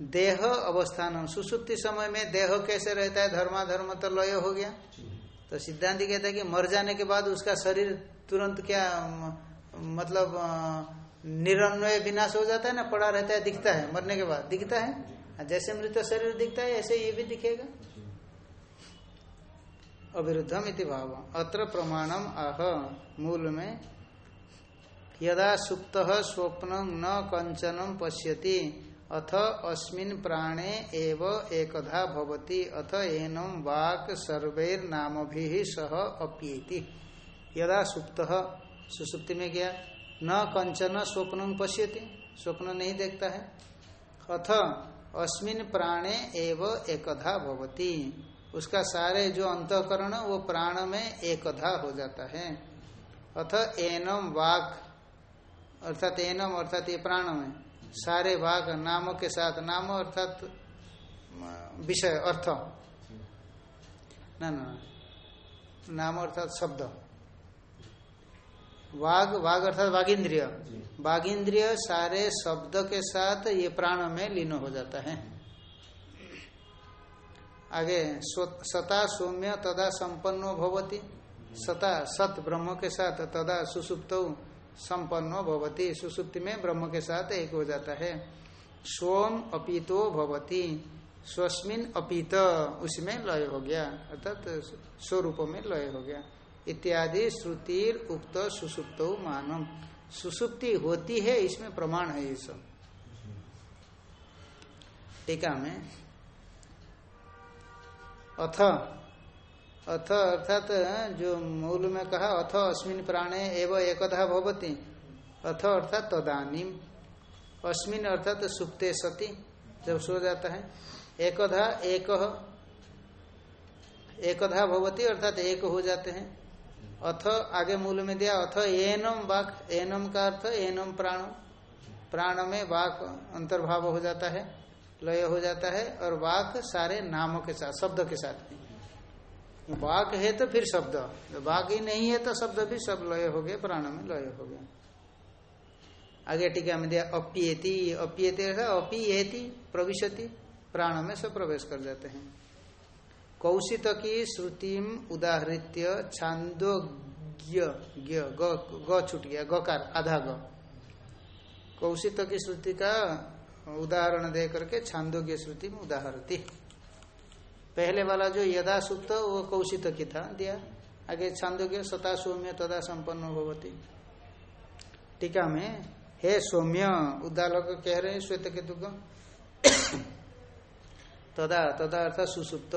देह अवस्थान, सुसुप्ति समय में देह कैसे रहता है? धर्माधर्म तो लय हो गया। तो सिद्धांत कहता है कि मर जाने के बाद उसका शरीर तुरंत क्या मतलब निरन्वय विनाश हो जाता है ना? पड़ा रहता है, दिखता है। मरने के बाद दिखता है। जैसे मृत शरीर दिखता है, ऐसे ये भी दिखेगा। अविरुद्धम भाव। अत्र प्रमाणम आह मूल में यदा सुप्त स्वप्न न कंचनम पश्यति, अथ अस्मिन प्राणे एव एकधा भवति, अथ एनम वाक सर्वैर नाम भी सह अप्येति। यदा सुप्त, सुसुप्ति में गया न कंचन स्वप्न पश्यति, स्वप्न नहीं देखता है। अथ, अस्मिन प्राणे एव एकधा भवति। उसका सारे जो अंतकरण वो प्राण में एकधा हो जाता है। अथ एनम वाक अर्थात एनम अर्थात ये प्राण में। सारे वाक नाम के साथ नाम अर्थात विषय अर्थ। ना ना नाम अर्थात शब्द। वाग वाग अर्थात वागिंद्रिय वागिंद्रिय सारे शब्द के साथ ये प्राण में लीन हो जाता है। आगे सता सौम्य, तदा संपन्नो भवती। सता, सत ब्रह्म के साथ, तदा सुसुप्त संपन्नो भवती। सुसुप्ति में ब्रह्म के साथ एक हो जाता है। सोम अपीतो भवती। स्वस्मिन अपीत, उसमें लय हो गया। अर्थात स्वरूप में लय हो गया। इत्यादि श्रुतिर उक्त सुसुप्त मानम। सुसुप्ति होती है, इसमें प्रमाण है ये सब। टीका में अथ। अथ अर्थात जो मूल में कहा, अथ अस्मिन प्राणे एवं एकधा भवती। अथ अर्थात तदानीम। अस्मिन अर्थात सुप्ते सती, जब सो जाता है। एकधा, एक, एकधा भवती, अर्थात एक हो जाते हैं। अथ आगे मूल में दिया, अथ एनम वाक, एनम का अर्थ, एनम प्राण। प्राण में वाक अंतर्भाव हो जाता है। लय हो जाता है और वाक सारे नामों के साथ, शब्द के साथ। वाक है तो फिर शब्द। वाक ही नहीं है तो शब्द भी सब लय हो गए, प्राण में लय हो गया आगे टीका में दिया, अपियति। अपियति अपियति, प्रविशति, प्राण में सब प्रवेश कर जाते हैं। कौशित की श्रुतिम उदाहृत्य छांदो ग छूट गया, गकार, आधा ग। कौशित की श्रुति का उदाहरण दे करके छांदोग्य श्रुति में उदाहरती पहले वाला जो यदा सुप्त वो कौशित की था, दिया। आगे छांदोग्य सता सौम्य, तदा संपन्न भवती टीका में, हे सौम्य, उदालक कह रहे हैं, श्वेत केतु को। तदा तदा अर्थात सुसुप्त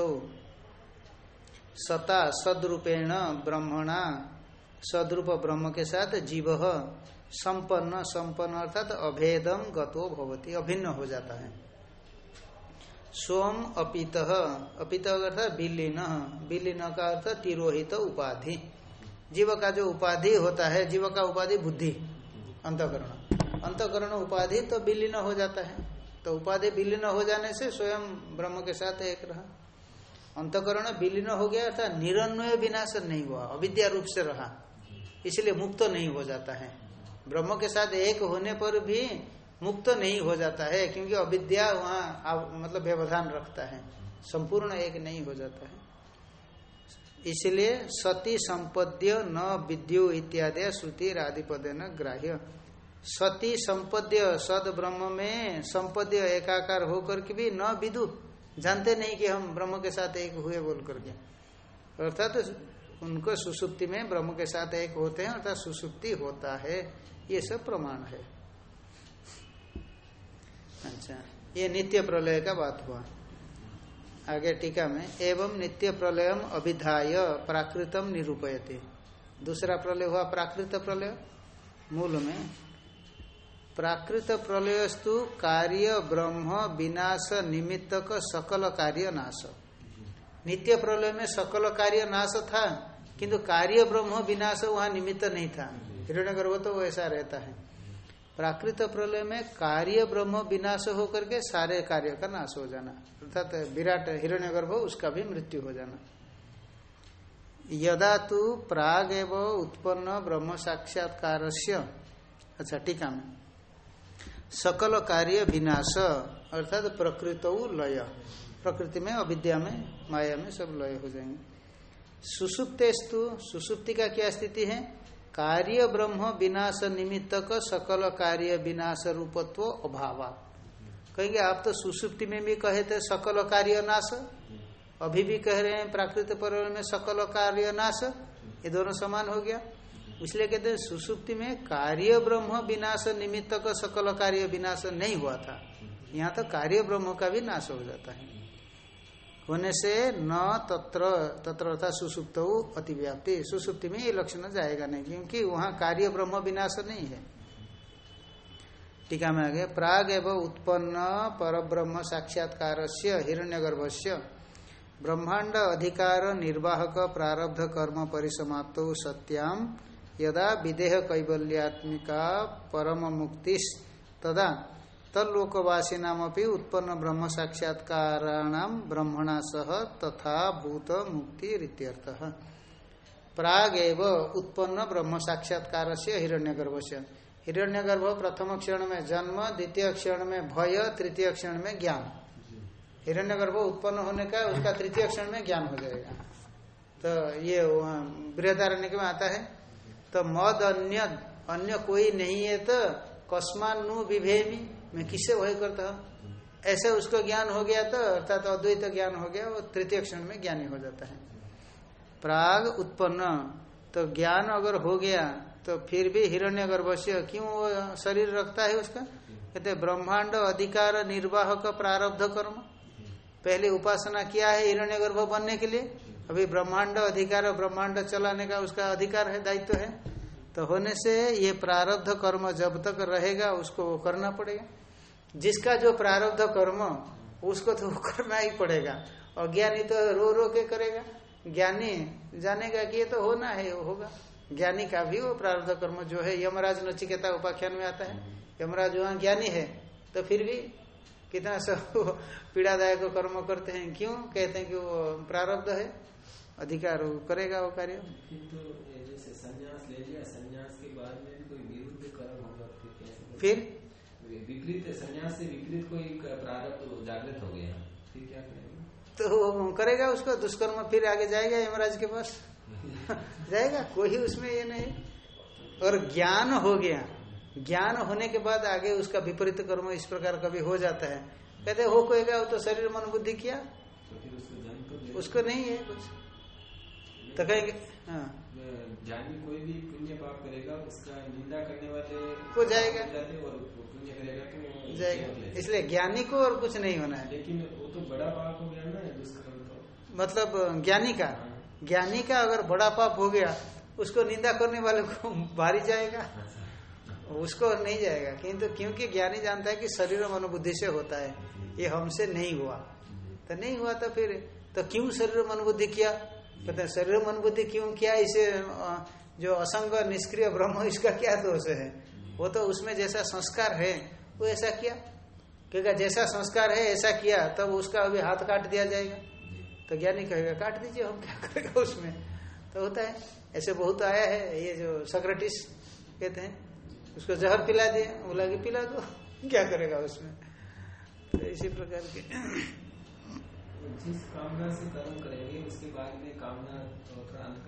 सता सदरूपेण ब्रह्मणा, सदरूप ब्रह्म के साथ जीव। संपन्न संपन्न अर्थात अभेदम गतो भवती, अभिन्न हो जाता है। सोम अपित अपित अर्थात विलीन विलीन का अर्थ तिरोहित उपाधि। जीव का जो उपाधि होता है, जीव का उपाधि बुद्धि, अंतकरण। अंतकरण उपाधि तो विलीन हो जाता है। तो उपाधि विलीन हो जाने से स्वयं ब्रह्म के साथ एक रहा। अंतकरण विलीन हो गया था, निरन्वय विनाश नहीं हुआ, अविद्या रूप से रहा। इसलिए मुक्त नहीं हो जाता है। ब्रह्म के साथ एक होने पर भी मुक्त नहीं हो जाता है, क्योंकि अविद्या वहाँ मतलब व्यवधान रखता है। संपूर्ण एक नहीं हो जाता है। इसलिए सती संपद्य न विद्यु इत्यादि श्रुति आदिपदे न ग्राह्य। सती संपद्य सद ब्रह्म में संपद्य एकाकार होकर के भी न विदु। जानते नहीं कि हम ब्रह्म के साथ एक हुए बोल करके। अर्थात तो उनको सुसुप्ति में ब्रह्म के साथ एक होते हैं, अर्थात सुसुप्ति होता है। ये सब प्रमाण है। अच्छा ये नित्य प्रलय का बात हुआ। आगे टीका में, एवं नित्य प्रलयम अभिधाय प्राकृतम निरूपयते। दूसरा प्रलय हुआ प्राकृत प्रलय। मूल में, प्राकृत प्रलयस्तु कार्य ब्रह्म विनाश निमित्तक सकल कार्य नाश। नित्य प्रलय में सकल कार्य नाश था, किंतु कार्य ब्रह्म विनाश वहाँ निमित्त नहीं था। हिरण्य गर्भ तो वैसा रहता है। प्राकृत प्रलय में कार्य ब्रह्म विनाश होकर के सारे कार्य का नाश हो जाना। अर्थात विराट हिरण्य गर्भ, उसका भी मृत्यु हो जाना। यदा तु प्राग एवं उत्पन्न ब्रह्म साक्षात्कार अच्छा टीका में सकल कार्य विनाश, अर्थात प्रकृत लय। प्रकृति में, अविद्या में, माया में सब लय हो जाएँगे। सुसुप्तेस्तु, सुसुप्ति का क्या स्थिति है? कार्य ब्रह्म विनाश निमित्तक सकल कार्य विनाश रूपत्व अभाव। कहेंगे, आप तो सुसुप्ति में भी कहे थे सकल कार्य नाश। अभी भी कह रहे हैं प्राकृतिक पर्व में सकल कार्य नाश। ये दोनों समान हो गया। इसलिए कहते हैं, सुसुप्ति में कार्य ब्रह्म विनाश निमित्त का सकल कार्य विनाश नहीं हुआ था। यहाँ तो कार्य ब्रह्म का भी नाश हो जाता है। होने से न तत्र तत्र अर्थात सुसुप्त अतिव्याप्ति। सुसुप्ति में ये लक्षण जाएगा नहीं, क्योंकि वहाँ कार्य ब्रह्म विनाश नहीं है। टीका में आगे, प्राग एवं उत्पन्न पर ब्रह्म साक्षात्कार से हिरण्यगर्भ से ब्रह्मांड अधिकार निर्वाहक प्रारब्ध कर्म परिसमाप्त सत्याम, यदा विदेह कैबल्यात्मिका परम मुक्ति तदा तलोकवासी नाम उत्पन्न ब्रह्म साक्षात्काराणाम ब्रह्मणा सह तथा भूत मुक्ति रित्यर्थ प्राग एव उत्पन्न ब्रह्म साक्षात्कार से हिरण्यगर्भ से हिरण्यगर्भ प्रथम क्षण में जन्म, द्वितीय क्षण में भय, तृतीय क्षण में ज्ञान। हिरण्यगर्भ उत्पन्न होने का उसका तृतीय क्षण में ज्ञान हो जाएगा। तो ये बृहदारण्य में आता है। तो मद अन्य अन्य कोई नहीं है तो कस्मान विभेमी। मैं किससे वही करता? हूँ ऐसे उसको ज्ञान हो गया तो अर्थात तो अद्वैत ज्ञान हो गया, वो तृतीय क्षण में ज्ञानी हो जाता है। प्राग उत्पन्न तो ज्ञान अगर हो गया तो फिर भी हिरण्य गर्भस्य क्यों वो शरीर रखता है उसका? कहते ब्रह्मांड अधिकार निर्वाह का प्रारब्ध कर्म। पहले उपासना किया है हिरण्य गर्भ बनने के लिए, अभी ब्रह्मांड अधिकार, ब्रह्मांड चलाने का उसका अधिकार है, दायित्व है। तो होने से ये प्रारब्ध कर्म जब तक रहेगा, उसको वो करना पड़ेगा। जिसका जो प्रारब्ध कर्म उसको तो करना ही पड़ेगा। और ज्ञानी तो रो रो के करेगा। ज्ञानी जानेगा कि ये तो होना है वो होगा। ज्ञानी का भी वो प्रारब्ध कर्म जो है यमराज नचिकेता उपाख्यान में आता है। यमराज वहाँ ज्ञानी है तो फिर भी कितना सब पीड़ादायक कर्म करते हैं। क्यों? कहते हैं कि वो प्रारब्ध है। अधिकार करेगा वो कार्य। फिर? विपरीत संन्यास से विपरीत कोई प्रारब्ध जागृत हो गया। फिर क्या करेगा तो करेगा उसको दुष्कर्म फिर आगे जाएगा यमराज के पास। जाएगा कोई उसमें ये नहीं। और ज्ञान हो गया। ज्ञान होने के बाद आगे उसका विपरीत कर्म इस प्रकार कभी हो जाता है। कहते हो कोएगा वो तो शरीर मन बुद्धि किया। तो उसको नहीं है कुछ। तो कहेंगे हाँ। ज्ञानी कोई भी पुण्य पाप करेगा उसका निंदा करने वाले को जाएगा। और इसलिए ज्ञानी को और कुछ नहीं होना है। लेकिन वो तो बड़ा पाप हो गया ना दुष्कर्म तो मतलब ज्ञानी का। ज्ञानी का अगर बड़ा पाप हो गया उसको निंदा करने वाले को भारी जाएगा। उसको नहीं जाएगा। किंतु क्योंकि ज्ञानी जानता है कि शरीर मनोबुद्धि से होता है ये हमसे नहीं हुआ। तो नहीं हुआ तो फिर तो क्यों शरीर मनोबुद्धि किया? कहते हैं शरीर मन बुद्धि क्यों किया? इसे जो असंग निष्क्रिय ब्रह्म इसका क्या दोष है? वो तो उसमें जैसा संस्कार है, वो ऐसा किया? क्योंकि जैसा संस्कार है, ऐसा किया, तब उसका अभी हाथ काट दिया जाएगा। तो ज्ञानी कहेगा, काट दीजिए, हम क्या करेगा उसमें? तो होता है, ऐसे बहुत आया है, ये जो सक्रेटिस कहते हैं, उसको जहर पिला दिए बोला कि पिला दो, क्या करेगा उसमें? तो इसी प्रकार के। जिस कामना से कर्म करेंगे, उसके बाद में कामना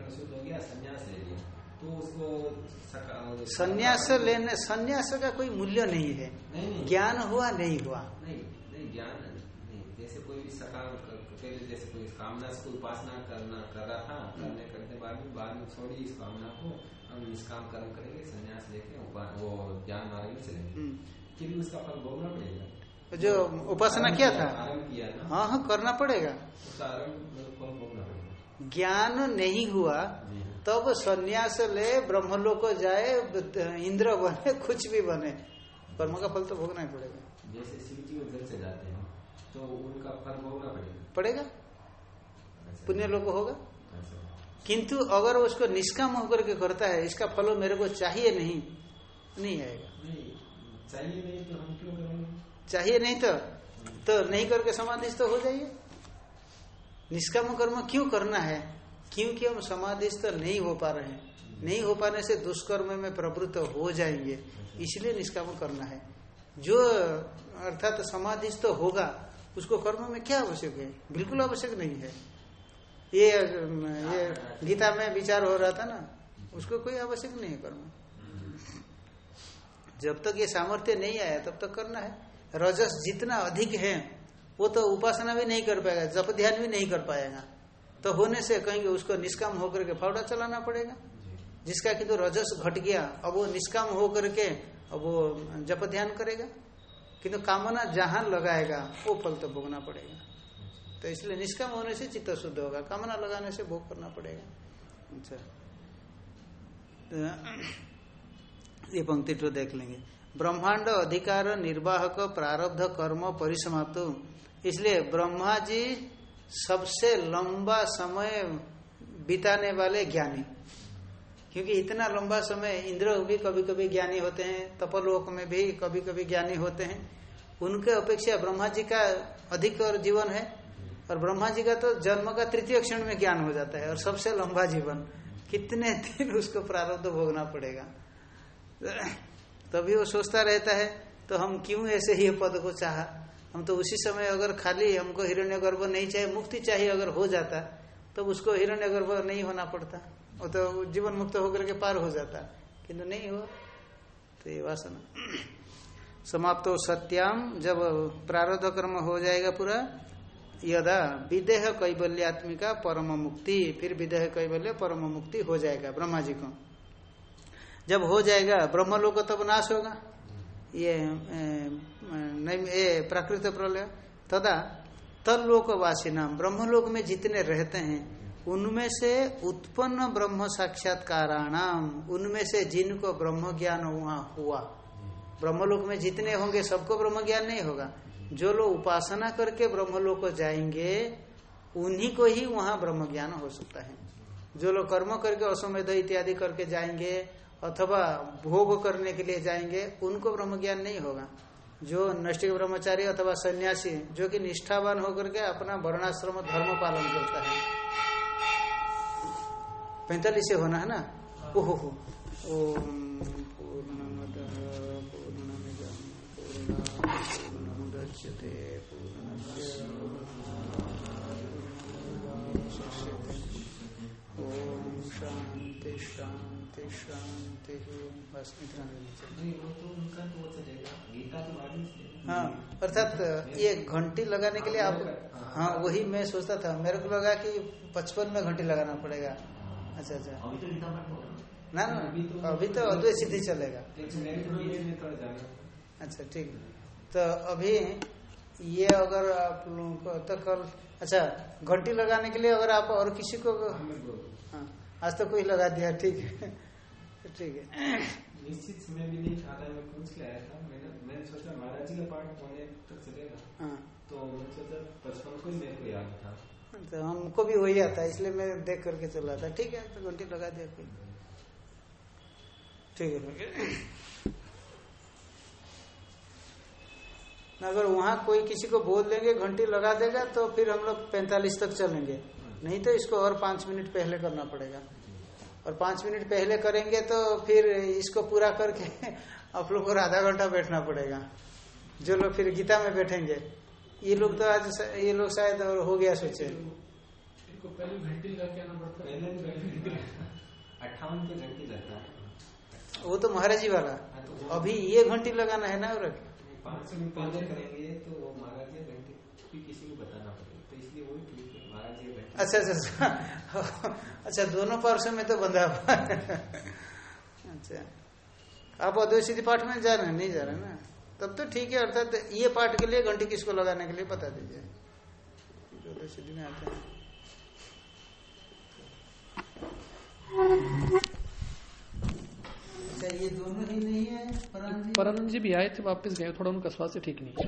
शुद्ध हो गया, संन्यास ले लिया। तो उसको संन्यास लेने संन्यास का कोई मूल्य नहीं है। नहीं नहीं। ज्ञान हुआ नहीं हुआ। नहीं नहीं ज्ञान नहीं जैसे कोई भी सकाम पहले जैसे कोई कामना से कोई उपासना करना कर रहा था करने करने बाद में बाद में छोड़ी इस कामना को हम निष्काम कर्म करेंगे संन्यास लेके वो ज्ञान मार्ग में चलेंगे हम्म। फिर उसका फल भोगना पड़ेगा। जो उपासना किया था? किया हाँ हाँ करना पड़ेगा। ज्ञान नहीं हुआ तब सन्यास ले ब्रह्मलोक जाए इंद्र बने कुछ भी बने। कर्म का फल तो भोगना ही पड़ेगा। जैसे शिव जी उधर से जाते हैं तो उनका फल भोगना पड़ेगा। पड़ेगा? अच्छा। पुण्य लोग होगा। अच्छा। किंतु अगर उसको निष्काम होकर के करता है इसका फल मेरे को चाहिए नहीं नहीं आएगा। नहीं चाहिए नहीं तो हम क्यों करेंगे? चाहिए नहीं तो तो नहीं करके समाधि तो हो जाइए निष्काम कर्म क्यों करना है? क्योंकि हम समाधिस्थ नहीं हो पा रहे हैं। नहीं हो पाने से दुष्कर्म में प्रवृत्त हो जाएँगे। इसलिए निष्काम करना है। जो, अर्थात समाधिस्थ होगा, उसको कर्म में क्या आवश्यक है? बिल्कुल आवश्यक नहीं है। ये ये गीता में विचार हो रहा था ना, उसको कोई आवश्यक नहीं है कर्म। जब तक ये सामर्थ्य नहीं आया, तब तक करना है। रजस जितना अधिक है, वो तो उपासना भी नहीं कर पाएगा जप ध्यान भी नहीं कर पाएगा। तो होने से कहेंगे उसको निष्काम होकर के फावड़ा चलाना पड़ेगा। जिसका कि तो रजस घट गया अब वो निष्काम होकर के अब वो जप ध्यान करेगा। किंतु तो कामना जहाँ लगाएगा वो फल तो भोगना पड़ेगा। तो इसलिए निष्काम होने से चित्त शुद्ध होगा कामना लगाने से भोग करना पड़ेगा। अच्छा। तो ये पंक्ति तो देख लेंगे। ब्रह्मांड अधिकार निर्वाहक प्रारब्ध कर्म परिसमाप्त। इसलिए ब्रह्मा जी सबसे लंबा समय बिताने वाले ज्ञानी। क्योंकि इतना लंबा समय इंद्र भी कभी कभी ज्ञानी होते हैं, तपलोक में भी कभी कभी ज्ञानी होते हैं। उनके अपेक्षा ब्रह्मा जी का अधिक और जीवन है। और ब्रह्मा जी का तो जन्म का तृतीय क्षण में ज्ञान हो जाता है। और सबसे लंबा जीवन। कितने दिन उसको प्रारब्ध भोगना पड़ेगा? तभी वो सोचता रहता है तो हम क्यों ऐसे ही पद को चाहा? हम तो उसी समय अगर खाली हमको हिरण्य गर्भ नहीं चाहिए, मुक्ति चाहिए अगर हो जाता तो उसको हिरण्य गर्भ नहीं होना पड़ता। वो तो जीवन मुक्त होकर के पार हो जाता। किंतु नहीं हुआ। तो ये वासना। समाप्त हो सत्याम। जब प्रारब्ध कर्म हो जाएगा पूरा, यदा विदेह कैबल्यात्मिका परम मुक्ति, फिर विदेह कैबल्य परम मुक्ति हो जाएगा ब्रह्मा जी को। जब हो जाएगा, ब्रह्मलोक तब नाश होगा। ये ये प्राकृत प्रलय। तदा तलोकवासी नाम ब्रह्मलोक में जितने रहते हैं, उनमें से उत्पन्न ब्रह्म साक्षात्काराणाम उनमें से जिनको ब्रह्म ज्ञान वहाँ हुआ। ब्रह्मलोक में जितने होंगे, सबको ब्रह्म ज्ञान नहीं होगा। जो लोग उपासना करके ब्रह्मलोक जाएँगे, उन्हीं को ही वहाँ ब्रह्म ज्ञान हो सकता है। जो लोग कर्म करके असमेध इत्यादि करके जाएँगे अथवा भोग करने के लिए जाएँगे उनको ब्रह्म ज्ञान नहीं होगा जो नष्टिक ब्रह्मचारी अथवा सन्यासी जो कि निष्ठावान होकर के अपना वर्णाश्रम धर्म पालन करता है पैंतालीस से होना है ना ओहो हो पूर्णस्य शांति शांति शांति बस इतना नहीं वो तो उनका तो तो। हाँ अर्थात ये घंटी लगाने के लिए आप हाँ वही मैं सोचता था। मेरे को लगा कि पचपन में घंटी लगाना पड़ेगा। अच्छा अच्छा। तो ना ना अभी तो अद्वैत सिद्धि चलेगा। अच्छा ठीक। तो अभी ये अगर आप लोगों को तो कल अच्छा घंटी लगाने के लिए अगर आप और किसी को हाँ आज तो कोई लगा दिया ठीक है। ठीक है। निश्चित समय भी नहीं था मैं पूछ के आया था। मैंने मैंने सोचा महाराज जी का पाठ पौने तक चलेगा। हाँ। तो मैंने सोचा पचपन को ही मेरे को याद था। तो हमको भी वही आता है इसलिए मैं देख करके चला था। ठीक है तो घंटी लगा दिया कोई ठीक है अगर वहाँ कोई किसी को बोल देंगे घंटी लगा देगा तो फिर हम लोग पैंतालीस तक चलेंगे। नहीं तो इसको और पाँच मिनट पहले करना पड़ेगा। और पाँच मिनट पहले करेंगे तो फिर इसको पूरा करके आप लोग को आधा घंटा बैठना पड़ेगा। जो लोग फिर गीता में बैठेंगे ये लोग तो आज ये लोग शायद और हो गया सोचे। इनको पहले के आना पड़ता है? पहले अट्ठावन पे घंटी लगता है वो तो महाराज जी वाला। हाँ, तो अभी ये घंटी लगाना है ना और पाँच मिनट पहले करेंगे तो वो महाराज जी घंटी किसी को बताना पड़ेगा। तो इसलिए ठीक है महाराज जी अच्छा अच्छा। अच्छा दोनों पार्श्व में तो बंधा हुआ अच्छा। आप अद्वैत पाठ में जा रहे हैं? नहीं जा रहे ना? तब तो ठीक है, अर्थात ये पाठ के लिए घंटी किसको लगाने के लिए बता दीजिए। सिद्धि में आते हैं। अच्छा ये दोनों ही नहीं है? परानंद जी भी आए थे, वापस गए, थोड़ा उनका स्वास्थ्य ठीक नहीं